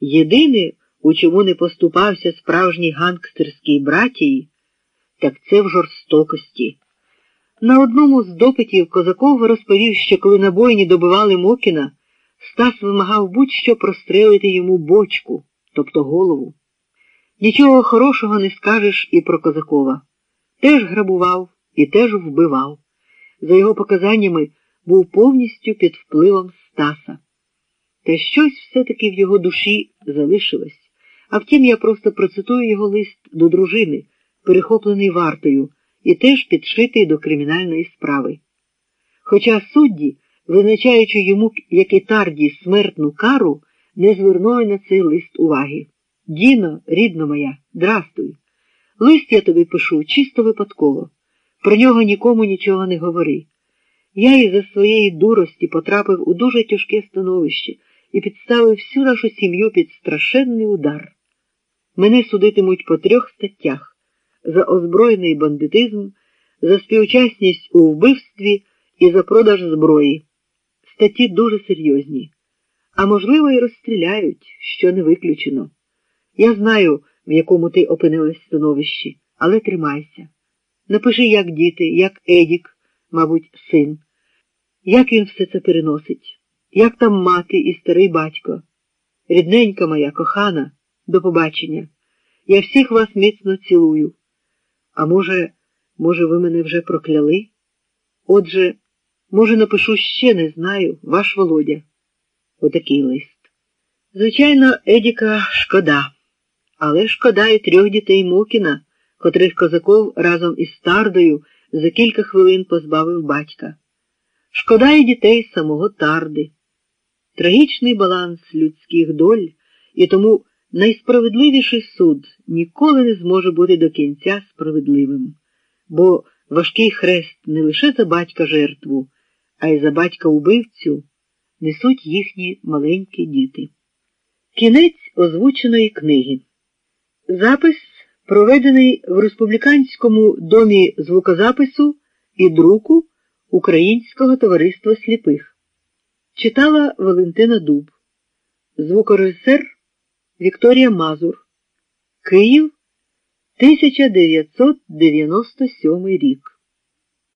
Єдине, у чому не поступався справжній гангстерський братії, так це в жорстокості. На одному з допитів Козаков розповів, що коли на бойні добивали Мокіна, Стас вимагав будь-що прострелити йому бочку, тобто голову. Нічого хорошого не скажеш і про Козакова. Теж грабував і теж вбивав. За його показаннями, був повністю під впливом Стаса. Та щось все-таки в його душі залишилось. А втім, я просто процитую його лист до дружини, перехоплений вартою, і теж підшитий до кримінальної справи. Хоча судді, визначаючи йому, як і тарді, смертну кару, не звернули на цей лист уваги. Діно, рідна моя, здрастуй. Лист я тобі пишу чисто випадково. Про нього нікому нічого не говори. Я із за своєї дурості потрапив у дуже тяжке становище і підставив всю нашу сім'ю під страшенний удар. Мене судитимуть по трьох статтях за озброєний бандитизм, за співучасність у вбивстві і за продаж зброї. Статті дуже серйозні, а можливо, і розстріляють, що не виключено. Я знаю, в якому ти опинилась становищі, але тримайся. Напиши, як діти, як Едік, мабуть, син, як він все це переносить, як там мати і старий батько. Рідненька моя, кохана, до побачення. Я всіх вас міцно цілую. А може, може, ви мене вже прокляли? Отже, може, напишу ще не знаю, ваш Володя. Отакий лист. Звичайно, Едіка шкода, але шкода і трьох дітей Мокіна, котрих козаков разом із Тардою за кілька хвилин позбавив батька. Шкода і дітей самого Тарди. Трагічний баланс людських доль, і тому найсправедливіший суд ніколи не зможе бути до кінця справедливим, бо важкий хрест не лише за батька жертву, а й за батька убивцю несуть їхні маленькі діти. Кінець озвученої книги. Запис проведений в Республіканському домі звукозапису і друку Українського товариства сліпих. Читала Валентина Дуб, звукорежисер Вікторія Мазур, Київ, 1997 рік.